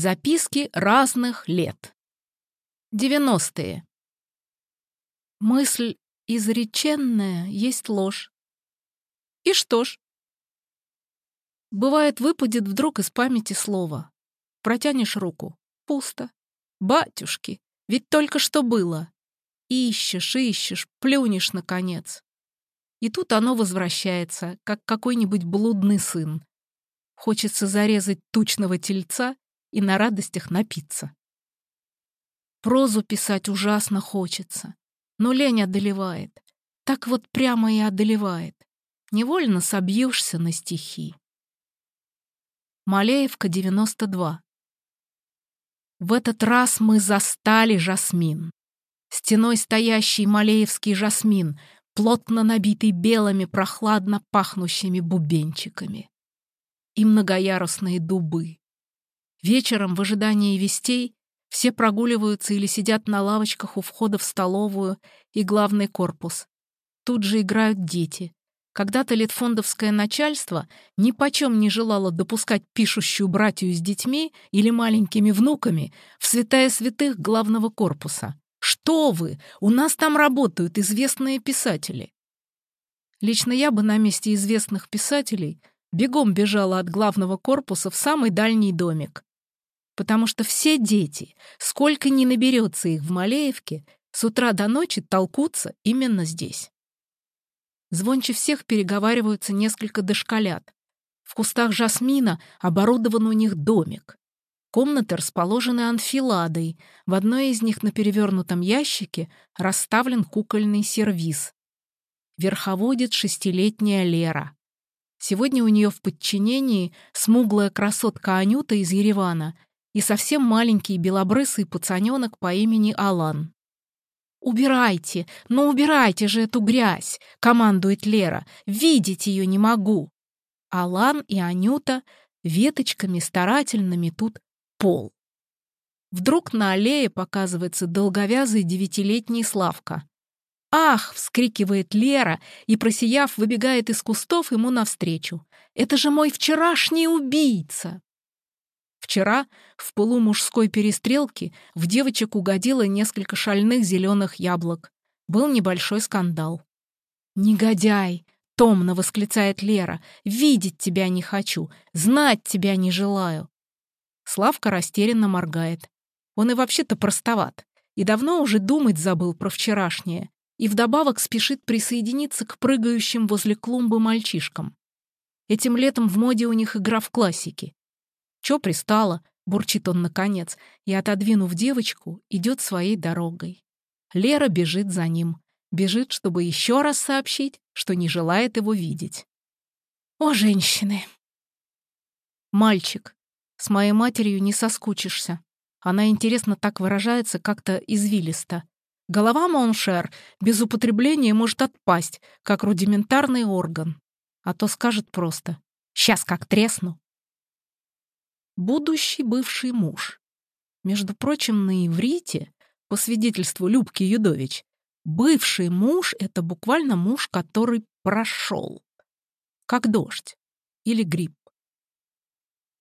Записки разных лет. 90-е. Мысль изреченная есть ложь. И что ж? Бывает, выпадет вдруг из памяти слово. Протянешь руку. Пусто. Батюшки, ведь только что было. Ищешь, ищешь, плюнешь, наконец. И тут оно возвращается, как какой-нибудь блудный сын. Хочется зарезать тучного тельца и на радостях напиться. Прозу писать ужасно хочется, но лень одолевает. Так вот прямо и одолевает. Невольно собьешься на стихи. Малеевка, 92. В этот раз мы застали жасмин. Стеной стоящий малеевский жасмин, плотно набитый белыми прохладно пахнущими бубенчиками. И многоярусные дубы, Вечером, в ожидании вестей, все прогуливаются или сидят на лавочках у входа в столовую и главный корпус. Тут же играют дети. Когда-то литфондовское начальство ни почем не желало допускать пишущую братью с детьми или маленькими внуками в святая святых главного корпуса. «Что вы? У нас там работают известные писатели». Лично я бы на месте известных писателей бегом бежала от главного корпуса в самый дальний домик потому что все дети, сколько ни наберется их в Малеевке, с утра до ночи толкутся именно здесь. Звонче всех переговариваются несколько дошколят. В кустах жасмина оборудован у них домик. Комнаты расположены анфиладой. В одной из них на перевернутом ящике расставлен кукольный сервиз. Верховодит шестилетняя Лера. Сегодня у нее в подчинении смуглая красотка Анюта из Еревана и совсем маленький белобрысый пацаненок по имени Алан. «Убирайте, ну убирайте же эту грязь!» — командует Лера. «Видеть ее не могу!» Алан и Анюта веточками старательными тут пол. Вдруг на аллее показывается долговязый девятилетний Славка. «Ах!» — вскрикивает Лера и, просияв, выбегает из кустов ему навстречу. «Это же мой вчерашний убийца!» Вчера в полумужской перестрелке в девочек угодило несколько шальных зеленых яблок. Был небольшой скандал. «Негодяй!» — томно восклицает Лера. «Видеть тебя не хочу, знать тебя не желаю». Славка растерянно моргает. Он и вообще-то простоват, и давно уже думать забыл про вчерашнее, и вдобавок спешит присоединиться к прыгающим возле клумбы мальчишкам. Этим летом в моде у них игра в классики. «Чё пристала?» — бурчит он наконец, и, отодвинув девочку, идет своей дорогой. Лера бежит за ним. Бежит, чтобы еще раз сообщить, что не желает его видеть. «О, женщины!» «Мальчик, с моей матерью не соскучишься. Она, интересно, так выражается как-то извилисто. Голова, mon cher, без употребления может отпасть, как рудиментарный орган. А то скажет просто «Сейчас как тресну» будущий бывший муж. Между прочим, на иврите, по свидетельству Любки Юдович, бывший муж — это буквально муж, который прошел. Как дождь или гриб.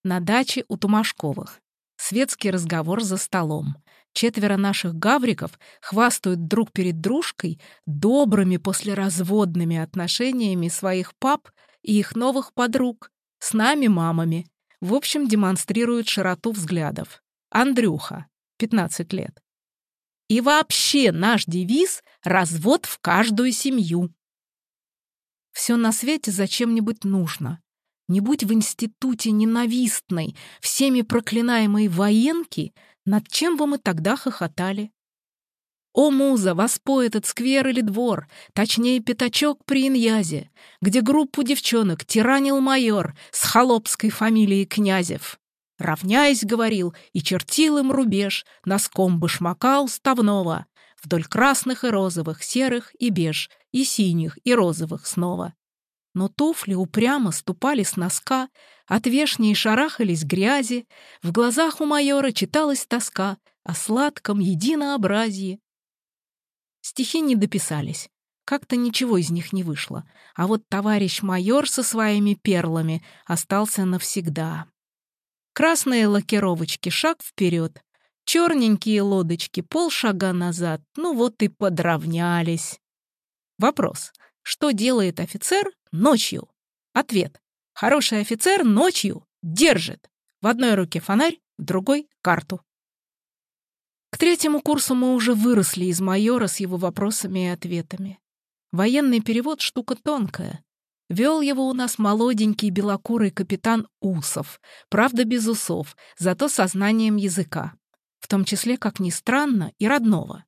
На даче у Тумашковых. Светский разговор за столом. Четверо наших гавриков хвастают друг перед дружкой добрыми послеразводными отношениями своих пап и их новых подруг, с нами мамами, в общем, демонстрирует широту взглядов. Андрюха, 15 лет. И вообще наш девиз — развод в каждую семью. Все на свете зачем-нибудь нужно. Не будь в институте ненавистной, всеми проклинаемой военки, над чем бы мы тогда хохотали? О, муза, воспой этот сквер или двор, точнее, пятачок при Иньязе, где группу девчонок тиранил майор с холопской фамилией Князев. Равняясь, говорил, и чертил им рубеж носком башмака уставного, вдоль красных и розовых, серых и беж, и синих, и розовых снова. Но туфли упрямо ступали с носка, от вешней шарахались грязи, в глазах у майора читалась тоска о сладком единообразии, Стихи не дописались. Как-то ничего из них не вышло. А вот товарищ майор со своими перлами остался навсегда. Красные лакировочки — шаг вперед. Черненькие лодочки — полшага назад. Ну вот и подравнялись. Вопрос. Что делает офицер ночью? Ответ. Хороший офицер ночью держит. В одной руке фонарь, в другой — карту. К третьему курсу мы уже выросли из майора с его вопросами и ответами. Военный перевод — штука тонкая. Вел его у нас молоденький белокурый капитан Усов, правда без усов, зато со знанием языка, в том числе, как ни странно, и родного.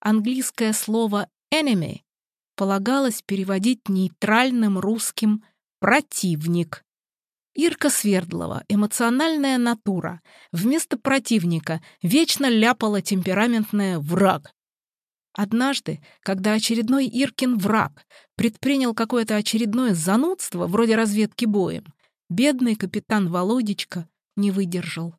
Английское слово «enemy» полагалось переводить нейтральным русским «противник». Ирка Свердлова, эмоциональная натура, вместо противника вечно ляпала темпераментная «враг», Однажды, когда очередной Иркин враг предпринял какое-то очередное занудство, вроде разведки боем, бедный капитан Володечка не выдержал.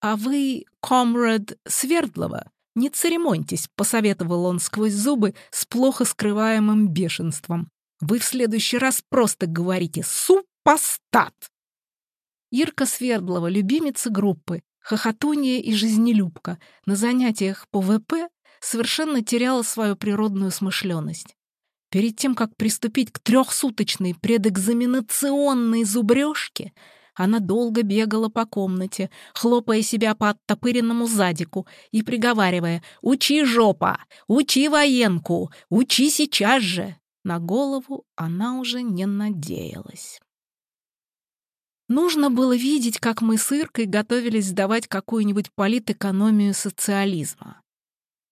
«А вы, комрад Свердлова, не церемоньтесь», — посоветовал он сквозь зубы с плохо скрываемым бешенством. «Вы в следующий раз просто говорите «супостат». Ирка Свердлова, любимица группы, хохотунья и жизнелюбка, на занятиях по ВП совершенно теряла свою природную смышленность. Перед тем, как приступить к трехсуточной предэкзаменационной зубрежке, она долго бегала по комнате, хлопая себя по оттопыренному задику и приговаривая «Учи, жопа! Учи военку! Учи сейчас же!» На голову она уже не надеялась. Нужно было видеть, как мы с Иркой готовились сдавать какую-нибудь политэкономию социализма.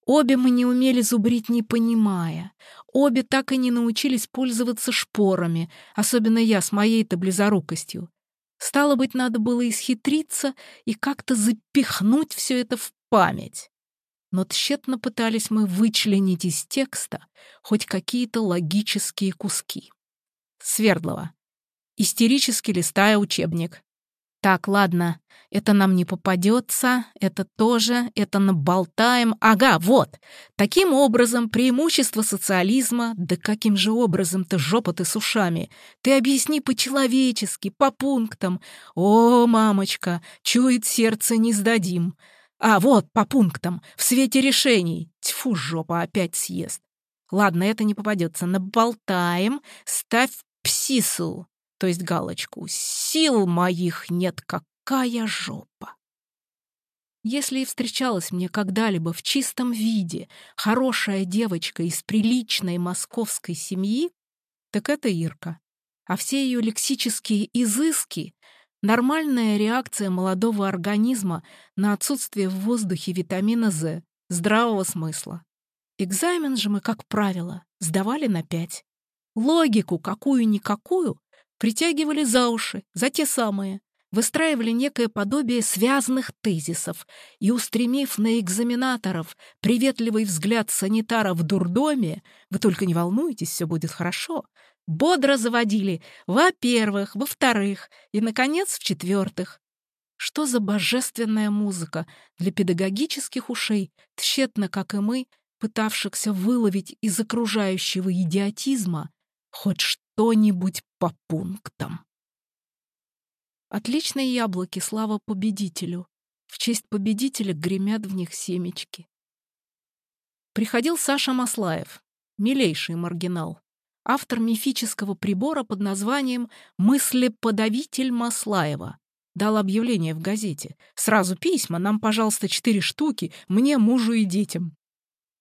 Обе мы не умели зубрить, не понимая. Обе так и не научились пользоваться шпорами, особенно я с моей-то близорукостью. Стало быть, надо было исхитриться и как-то запихнуть все это в память. Но тщетно пытались мы вычленить из текста хоть какие-то логические куски. Свердлова. Истерически листая учебник. Так, ладно, это нам не попадется, это тоже, это наболтаем. Ага, вот. Таким образом, преимущество социализма, да каким же образом-то жопа ты с ушами? Ты объясни по-человечески, по пунктам. О, мамочка, чует сердце, не сдадим. А вот, по пунктам, в свете решений. Тьфу, жопа опять съест. Ладно, это не попадется. Наболтаем, ставь псису то есть галочку «Сил моих нет, какая жопа!» Если и встречалась мне когда-либо в чистом виде хорошая девочка из приличной московской семьи, так это Ирка. А все ее лексические изыски — нормальная реакция молодого организма на отсутствие в воздухе витамина З, здравого смысла. Экзамен же мы, как правило, сдавали на пять. Логику какую-никакую притягивали за уши, за те самые, выстраивали некое подобие связанных тезисов и, устремив на экзаменаторов приветливый взгляд санитара в дурдоме, вы только не волнуйтесь, все будет хорошо, бодро заводили во-первых, во-вторых и, наконец, в-четвертых. Что за божественная музыка для педагогических ушей, тщетно, как и мы, пытавшихся выловить из окружающего идиотизма хоть что-нибудь по пунктам. Отличные яблоки, слава победителю. В честь победителя гремят в них семечки. Приходил Саша Маслаев, милейший маргинал, автор мифического прибора под названием «Мыслеподавитель Маслаева». Дал объявление в газете. «Сразу письма, нам, пожалуйста, четыре штуки, мне, мужу и детям».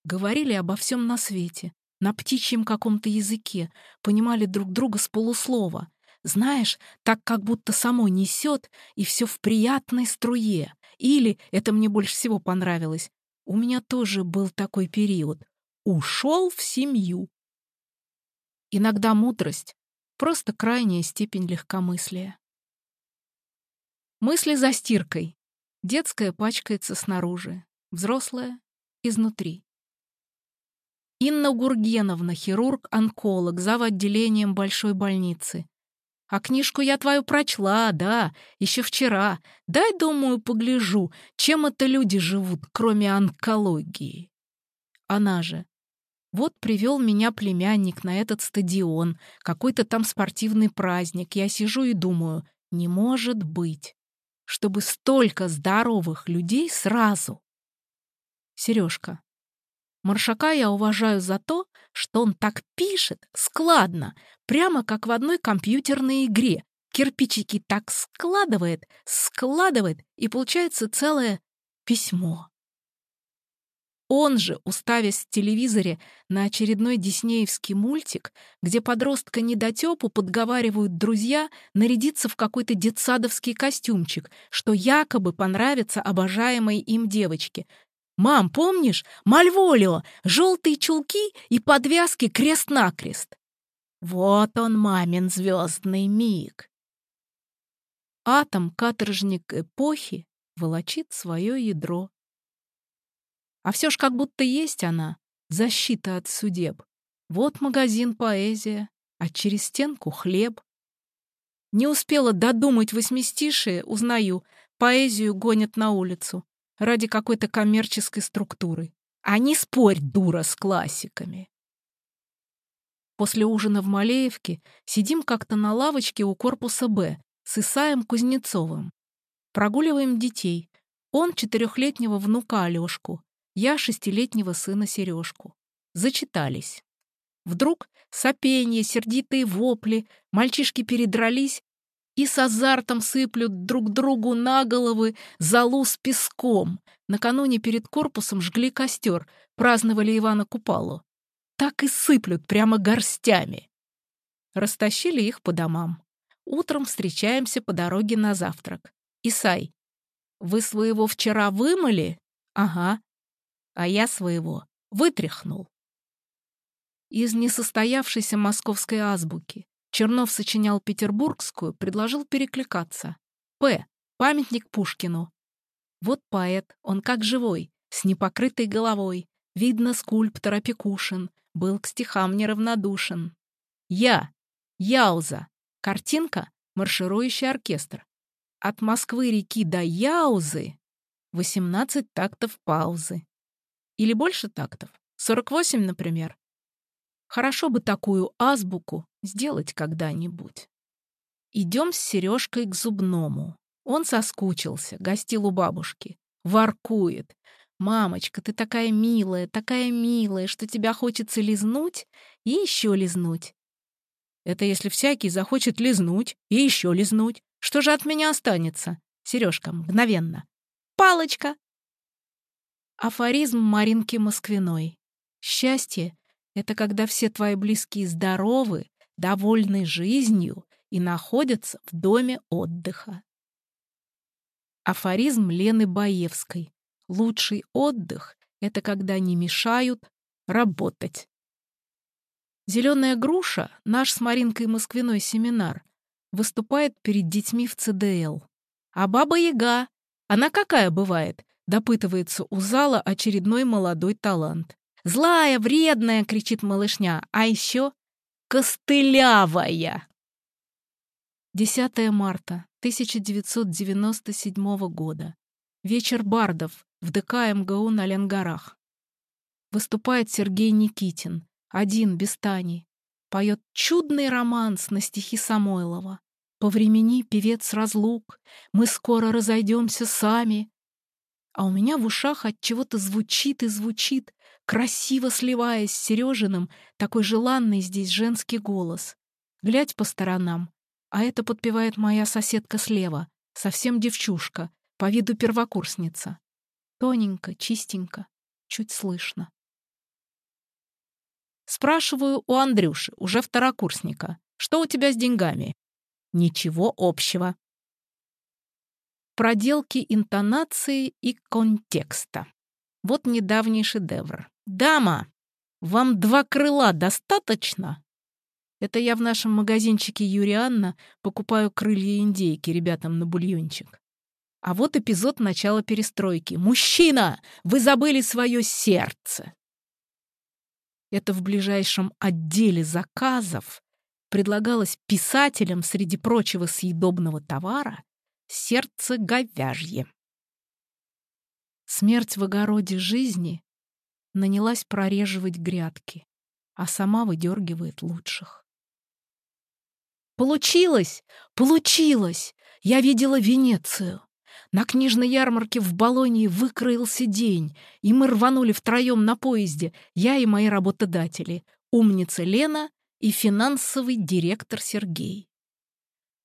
Говорили обо всем на свете на птичьем каком-то языке, понимали друг друга с полуслова. Знаешь, так как будто само несет, и все в приятной струе. Или, это мне больше всего понравилось, у меня тоже был такой период. Ушел в семью. Иногда мудрость — просто крайняя степень легкомыслия. Мысли за стиркой. Детская пачкается снаружи, взрослая — изнутри. Инна Гургеновна, хирург-онколог, зав. отделением большой больницы. А книжку я твою прочла, да, еще вчера. Дай, думаю, погляжу, чем это люди живут, кроме онкологии. Она же. Вот привел меня племянник на этот стадион, какой-то там спортивный праздник. Я сижу и думаю, не может быть. чтобы столько здоровых людей сразу. Сережка. Маршака я уважаю за то, что он так пишет, складно, прямо как в одной компьютерной игре. Кирпичики так складывает, складывает, и получается целое письмо. Он же, уставясь в телевизоре на очередной диснеевский мультик, где подростка недотепу подговаривают друзья нарядиться в какой-то детсадовский костюмчик, что якобы понравится обожаемой им девочке. «Мам, помнишь? Мальволио! Желтые чулки и подвязки крест-накрест!» Вот он, мамин звездный миг. Атом-каторжник эпохи волочит свое ядро а все ж как будто есть она, защита от судеб. Вот магазин поэзия, а через стенку хлеб. Не успела додумать восьмистишие, узнаю, поэзию гонят на улицу ради какой-то коммерческой структуры. А не спорь, дура, с классиками. После ужина в Малеевке сидим как-то на лавочке у корпуса «Б» с Исаем Кузнецовым. Прогуливаем детей. Он четырехлетнего внука Алешку, я шестилетнего сына Сережку. Зачитались. Вдруг сопение, сердитые вопли, мальчишки передрались и с азартом сыплют друг другу на головы залу с песком. Накануне перед корпусом жгли костер, праздновали Ивана Купалу. Так и сыплют прямо горстями. Растащили их по домам. Утром встречаемся по дороге на завтрак. Исай, вы своего вчера вымыли? Ага а я своего вытряхнул. Из несостоявшейся московской азбуки Чернов сочинял петербургскую, предложил перекликаться. П. Памятник Пушкину. Вот поэт, он как живой, с непокрытой головой. Видно, скульптор Опекушин, был к стихам неравнодушен. Я. Яуза. Картинка — марширующий оркестр. От Москвы-реки до Яузы 18 тактов паузы. Или больше тактов? 48, например. Хорошо бы такую азбуку сделать когда-нибудь. Идем с Сережкой к зубному. Он соскучился, гостил у бабушки. Воркует. «Мамочка, ты такая милая, такая милая, что тебя хочется лизнуть и еще лизнуть». Это если всякий захочет лизнуть и еще лизнуть. Что же от меня останется? Сережка, мгновенно. «Палочка!» Афоризм Маринки Москвиной. Счастье — это когда все твои близкие здоровы, довольны жизнью и находятся в доме отдыха. Афоризм Лены Баевской. Лучший отдых — это когда не мешают работать. «Зеленая груша» — наш с Маринкой Москвиной семинар — выступает перед детьми в ЦДЛ. А Баба-Яга, она какая бывает? Допытывается у зала очередной молодой талант. «Злая, вредная!» — кричит малышня. «А еще костылявая!» 10 марта 1997 года. Вечер бардов в ДК МГУ на Ленгарах. Выступает Сергей Никитин, один, без Тани. Поет чудный романс на стихи Самойлова. По времени певец разлук, мы скоро разойдемся сами, а у меня в ушах от чего-то звучит и звучит, красиво сливаясь с Сережиным, такой желанный здесь женский голос. Глядь по сторонам, а это подпевает моя соседка слева, совсем девчушка, по виду первокурсница. Тоненько, чистенько, чуть слышно. Спрашиваю у Андрюши, уже второкурсника, что у тебя с деньгами? Ничего общего проделки интонации и контекста. Вот недавний шедевр. «Дама, вам два крыла достаточно?» Это я в нашем магазинчике Юрианна покупаю крылья индейки ребятам на бульончик. А вот эпизод начала перестройки. «Мужчина, вы забыли свое сердце!» Это в ближайшем отделе заказов предлагалось писателям среди прочего съедобного товара сердце говяжье. Смерть в огороде жизни нанялась прореживать грядки, а сама выдергивает лучших. Получилось! Получилось! Я видела Венецию. На книжной ярмарке в Болонии выкроился день, и мы рванули втроем на поезде, я и мои работодатели, умница Лена и финансовый директор Сергей.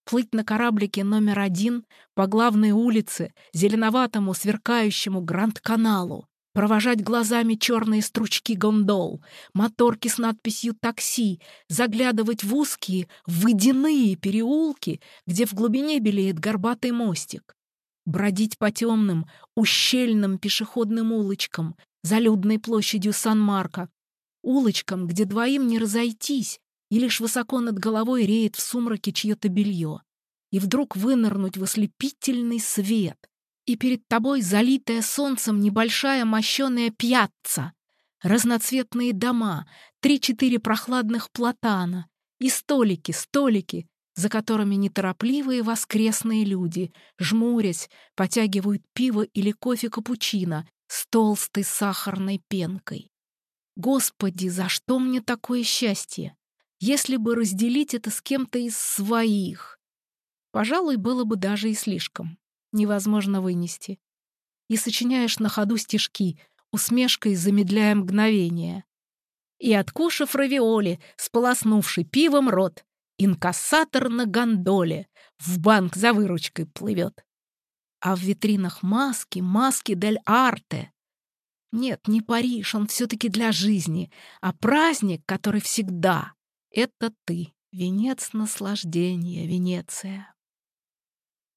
Плыть на кораблике номер один по главной улице, зеленоватому сверкающему Гранд-каналу, провожать глазами черные стручки гондол, моторки с надписью «такси», заглядывать в узкие, водяные переулки, где в глубине белеет горбатый мостик, бродить по темным, ущельным пешеходным улочкам, залюдной площадью Сан-Марко, улочкам, где двоим не разойтись, и лишь высоко над головой реет в сумраке чье-то белье, и вдруг вынырнуть в ослепительный свет — и перед тобой залитая солнцем небольшая мощеная пьяцца, разноцветные дома, три-четыре прохладных платана и столики, столики, за которыми неторопливые воскресные люди, жмурясь, потягивают пиво или кофе-капучино с толстой сахарной пенкой. Господи, за что мне такое счастье? Если бы разделить это с кем-то из своих. Пожалуй, было бы даже и слишком невозможно вынести. И сочиняешь на ходу стишки, усмешкой замедляя мгновение. И, откушав равиоли, сполоснувший пивом рот, инкассатор на гондоле в банк за выручкой плывет. А в витринах маски, маски дель арте. Нет, не Париж, он все-таки для жизни, а праздник, который всегда — это ты, венец наслаждения, Венеция.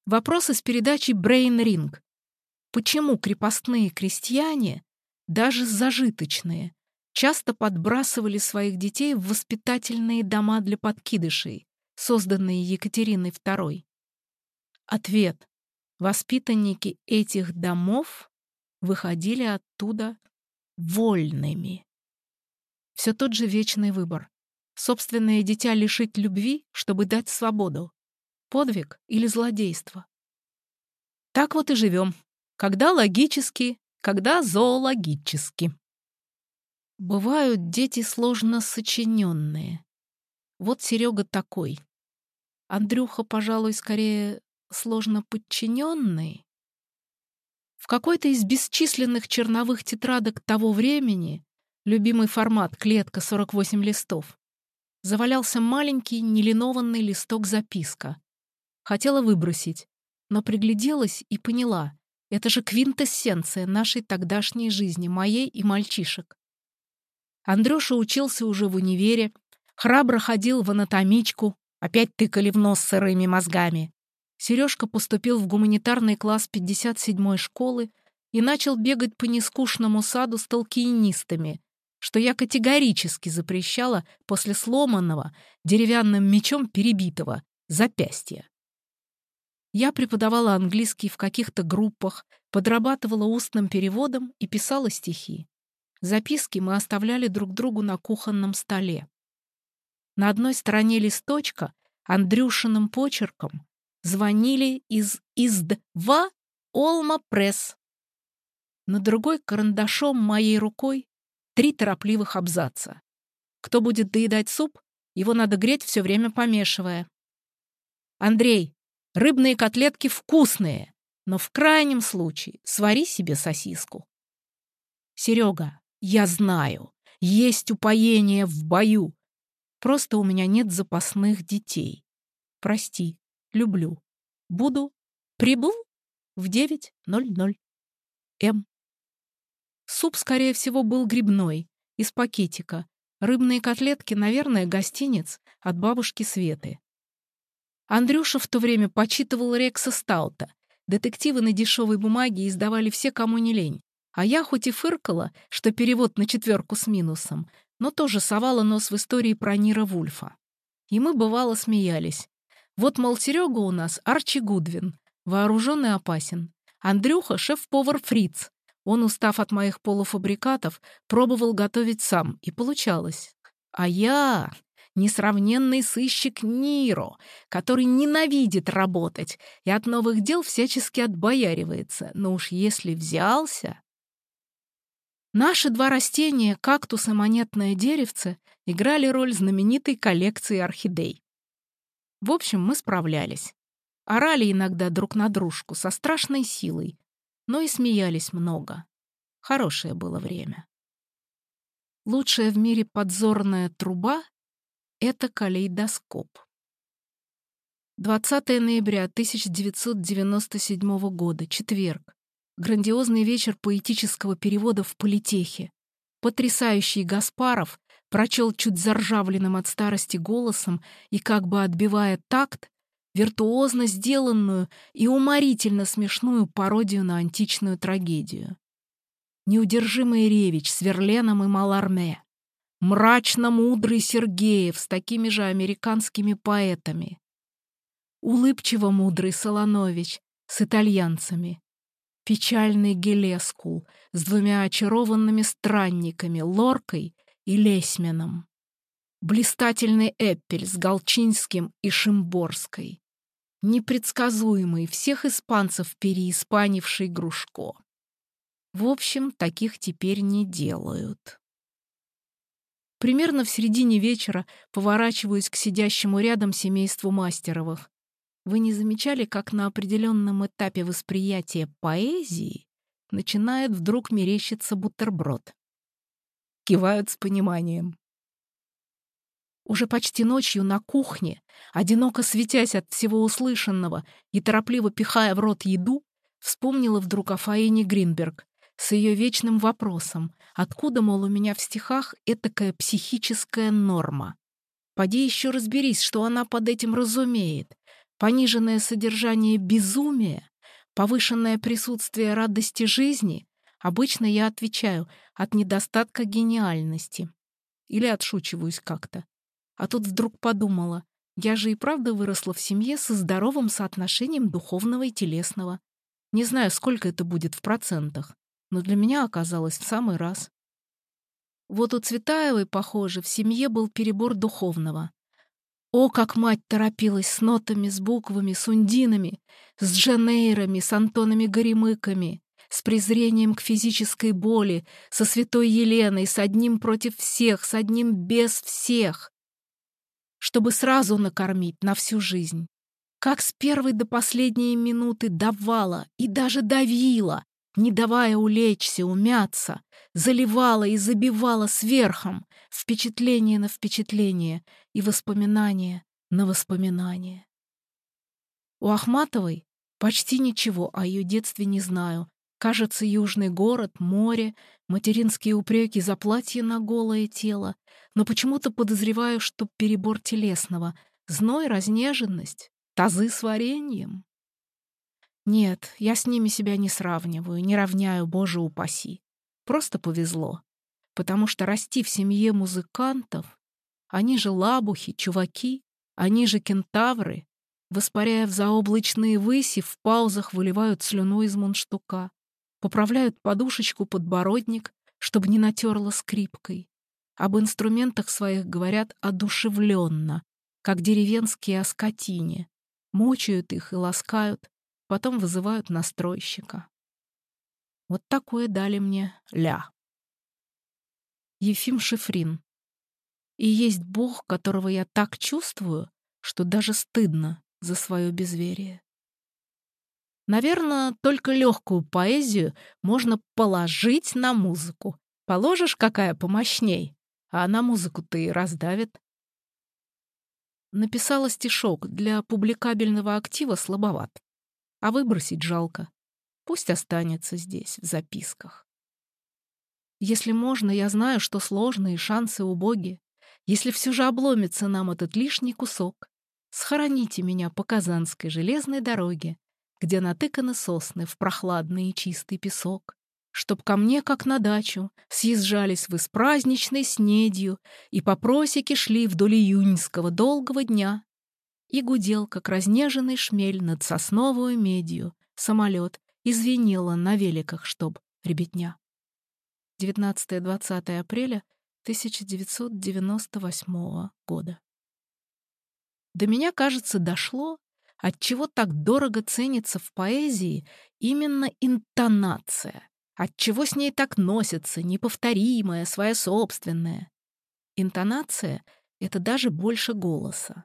Вопрос из передачи «Брейн Ринг». Почему крепостные крестьяне, даже зажиточные, часто подбрасывали своих детей в воспитательные дома для подкидышей, созданные Екатериной II? Ответ. Воспитанники этих домов выходили оттуда вольными. Все тот же вечный выбор. Собственное дитя лишить любви, чтобы дать свободу. Подвиг или злодейство? Так вот и живем. Когда логически, когда зоологически. Бывают дети сложно сочиненные. Вот Серега такой. Андрюха, пожалуй, скорее сложно подчиненный. В какой-то из бесчисленных черновых тетрадок того времени, любимый формат клетка 48 листов, завалялся маленький нелинованный листок-записка. Хотела выбросить, но пригляделась и поняла. Это же квинтэссенция нашей тогдашней жизни, моей и мальчишек. Андрюша учился уже в универе, храбро ходил в анатомичку, опять тыкали в нос сырыми мозгами. Сережка поступил в гуманитарный класс 57-й школы и начал бегать по нескучному саду с толкиенистами, что я категорически запрещала после сломанного, деревянным мечом перебитого, запястья. Я преподавала английский в каких-то группах, подрабатывала устным переводом и писала стихи. Записки мы оставляли друг другу на кухонном столе. На одной стороне листочка Андрюшиным почерком звонили из ИЗД-2 Олма Пресс. На другой карандашом моей рукой три торопливых абзаца. Кто будет доедать суп, его надо греть все время помешивая. «Андрей, Рыбные котлетки вкусные, но в крайнем случае свари себе сосиску. Серега, я знаю, есть упоение в бою. Просто у меня нет запасных детей. Прости, люблю. Буду. Прибыл в 9.00. М. Суп, скорее всего, был грибной, из пакетика. Рыбные котлетки, наверное, гостиниц от бабушки Светы. Андрюша в то время почитывал Рекса Стаута. Детективы на дешевой бумаге издавали все, кому не лень. А я хоть и фыркала, что перевод на четверку с минусом, но тоже совала нос в истории про Нира Вульфа. И мы, бывало, смеялись. Вот, мол, Серега у нас Арчи Гудвин, вооруженный опасен. Андрюха — шеф-повар Фриц. Он, устав от моих полуфабрикатов, пробовал готовить сам, и получалось. А я несравненный сыщик Ниро, который ненавидит работать и от новых дел всячески отбояривается, но уж если взялся... Наши два растения, кактус и монетное деревце, играли роль знаменитой коллекции орхидей. В общем, мы справлялись. Орали иногда друг на дружку со страшной силой, но и смеялись много. Хорошее было время. Лучшая в мире подзорная труба — это калейдоскоп. 20 ноября 1997 года, четверг. Грандиозный вечер поэтического перевода в политехе. Потрясающий Гаспаров прочел чуть заржавленным от старости голосом и, как бы отбивая такт, виртуозно сделанную и уморительно смешную пародию на античную трагедию. Неудержимый Ревич с Верленом и Маларме, мрачно-мудрый Сергеев с такими же американскими поэтами, улыбчиво-мудрый Солонович с итальянцами, печальный Гелескул с двумя очарованными странниками Лоркой и Лесьменом, блистательный Эппель с Галчинским и Шимборской, непредсказуемый всех испанцев переиспанивший Грушко. В общем, таких теперь не делают. Примерно в середине вечера поворачиваюсь к сидящему рядом семейству Мастеровых. Вы не замечали, как на определенном этапе восприятия поэзии начинает вдруг мерещиться бутерброд? Кивают с пониманием. Уже почти ночью на кухне, одиноко светясь от всего услышанного и торопливо пихая в рот еду, вспомнила вдруг о Фаине Гринберг с ее вечным вопросом, откуда, мол, у меня в стихах этакая психическая норма. Поди еще разберись, что она под этим разумеет, пониженное содержание безумия, повышенное присутствие радости жизни, обычно я отвечаю от недостатка гениальности. Или отшучиваюсь как-то. А тут вдруг подумала, я же и правда выросла в семье со здоровым соотношением духовного и телесного. Не знаю, сколько это будет в процентах, но для меня оказалось в самый раз. Вот у Цветаевой, похоже, в семье был перебор духовного. О, как мать торопилась с нотами, с буквами, с ундинами, с джанейрами, с антонами-горемыками, с презрением к физической боли, со святой Еленой, с одним против всех, с одним без всех, чтобы сразу накормить на всю жизнь. Как с первой до последней минуты давала и даже давила, не давая улечься, умяться, заливала и забивала сверхом, впечатление на впечатление и воспоминание на воспоминание. У Ахматовой почти ничего о ее детстве не знаю. Кажется, южный город, море, материнские упреки за платье на голое тело, но почему-то подозреваю, что перебор телесного, зной, разнеженность, тазы с вареньем. Нет, я с ними себя не сравниваю, не равняю, боже упаси. Просто повезло. Потому что расти в семье музыкантов, они же лабухи, чуваки, они же кентавры, воспаряя в заоблачные выси, в паузах выливают слюну из мундштука, поправляют подушечку подбородник, чтобы не натерла скрипкой. Об инструментах своих говорят одушевленно, как деревенские о скотине, мучают их и ласкают, потом вызывают настройщика. Вот такое дали мне ля. Ефим Шифрин. И есть Бог, которого я так чувствую, что даже стыдно за свое безверие. Наверное, только легкую поэзию можно положить на музыку. Положишь, какая помощней, а она музыку-то и раздавит. Написала стишок, для публикабельного актива слабоват а выбросить жалко. Пусть останется здесь, в записках. Если можно, я знаю, что сложно и шансы убоги. Если все же обломится нам этот лишний кусок, схороните меня по Казанской железной дороге, где натыканы сосны в прохладный и чистый песок, чтоб ко мне, как на дачу, съезжались вы с праздничной снедью и по просеке шли вдоль июньского долгого дня, и гудел, как разнеженный шмель над сосновую медью, самолет, и звенело на великах, чтоб ребятня. 19-20 апреля 1998 года. До меня, кажется, дошло, отчего так дорого ценится в поэзии именно интонация, отчего с ней так носится, неповторимая, своя собственная. Интонация — это даже больше голоса.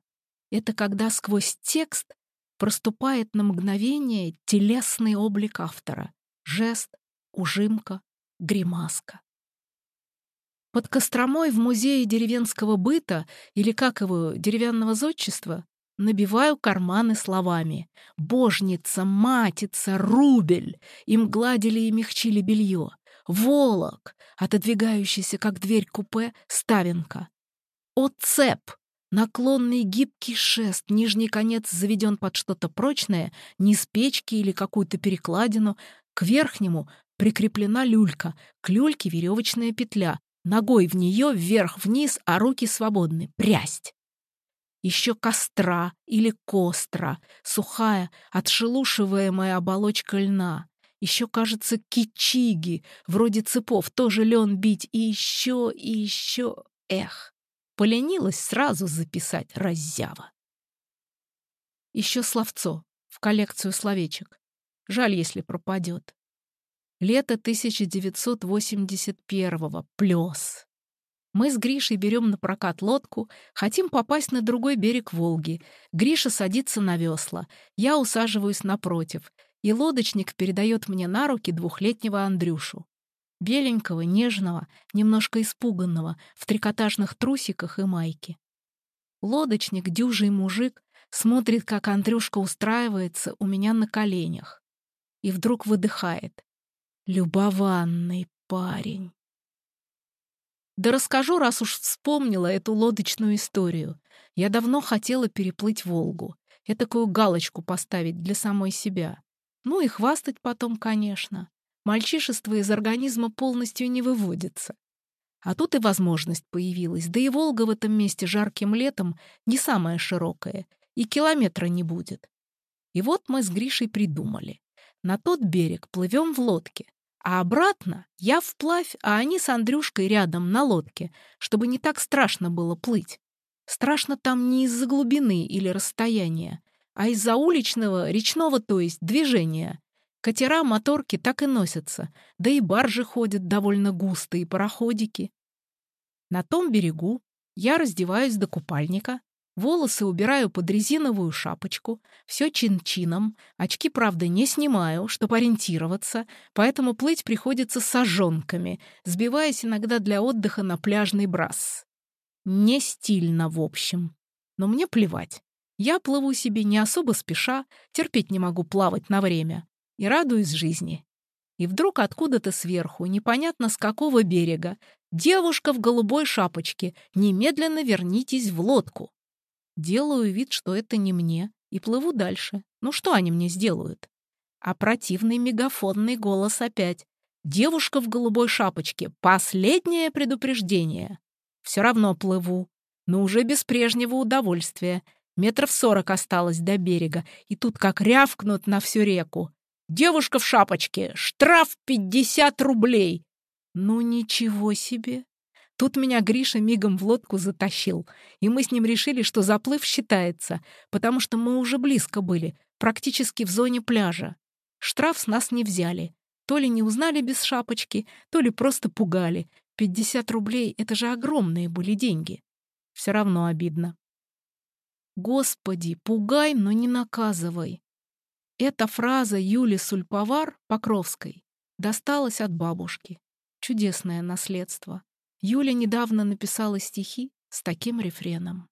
Это когда сквозь текст проступает на мгновение телесный облик автора. Жест, ужимка, гримаска. Под Костромой в музее деревенского быта, или как его, деревянного зодчества, набиваю карманы словами «божница», «матица», «рубель». Им гладили и мягчили белье. «Волок», отодвигающийся, как дверь купе, ставенка. «Оцеп», Наклонный гибкий шест, нижний конец заведен под что-то прочное, низ печки или какую-то перекладину. К верхнему прикреплена люлька, к люльке веревочная петля. Ногой в нее вверх-вниз, а руки свободны. Прясть. Еще костра или костра, сухая, отшелушиваемая оболочка льна. Еще, кажется, кичиги, вроде цепов, тоже лен бить. И еще, и еще. Эх. Поленилась сразу записать раззява. Еще словцо в коллекцию словечек. Жаль, если пропадет. Лето 1981-го. Плес. Мы с Гришей берем на прокат лодку, хотим попасть на другой берег Волги. Гриша садится на весла, я усаживаюсь напротив, и лодочник передает мне на руки двухлетнего Андрюшу беленького, нежного, немножко испуганного, в трикотажных трусиках и майке. Лодочник, дюжий мужик, смотрит, как Андрюшка устраивается у меня на коленях. И вдруг выдыхает. Любованный парень. Да расскажу, раз уж вспомнила эту лодочную историю. Я давно хотела переплыть Волгу. Этакую галочку поставить для самой себя. Ну и хвастать потом, конечно. Мальчишество из организма полностью не выводится. А тут и возможность появилась, да и Волга в этом месте жарким летом не самая широкая, и километра не будет. И вот мы с Гришей придумали. На тот берег плывем в лодке, а обратно я вплавь, а они с Андрюшкой рядом на лодке, чтобы не так страшно было плыть. Страшно там не из-за глубины или расстояния, а из-за уличного, речного, то есть, движения. Катера, моторки так и носятся, да и баржи ходят довольно густо, и пароходики. На том берегу я раздеваюсь до купальника, волосы убираю под резиновую шапочку, все чин-чином, очки, правда, не снимаю, чтобы ориентироваться, поэтому плыть приходится сожонками, сбиваясь иногда для отдыха на пляжный брас. Не стильно, в общем. Но мне плевать. Я плыву себе не особо спеша, терпеть не могу плавать на время и радуюсь жизни. И вдруг откуда-то сверху, непонятно с какого берега, девушка в голубой шапочке, немедленно вернитесь в лодку. Делаю вид, что это не мне, и плыву дальше. Ну что они мне сделают? А противный мегафонный голос опять. Девушка в голубой шапочке. Последнее предупреждение. Все равно плыву, но уже без прежнего удовольствия. Метров сорок осталось до берега, и тут как рявкнут на всю реку. Девушка в шапочке. Штраф 50 рублей. Ну ничего себе. Тут меня Гриша мигом в лодку затащил, и мы с ним решили, что заплыв считается, потому что мы уже близко были, практически в зоне пляжа. Штраф с нас не взяли. То ли не узнали без шапочки, то ли просто пугали. 50 рублей — это же огромные были деньги. Все равно обидно. Господи, пугай, но не наказывай. Эта фраза Юли Сульповар Покровской досталась от бабушки. Чудесное наследство. Юля недавно написала стихи с таким рефреном.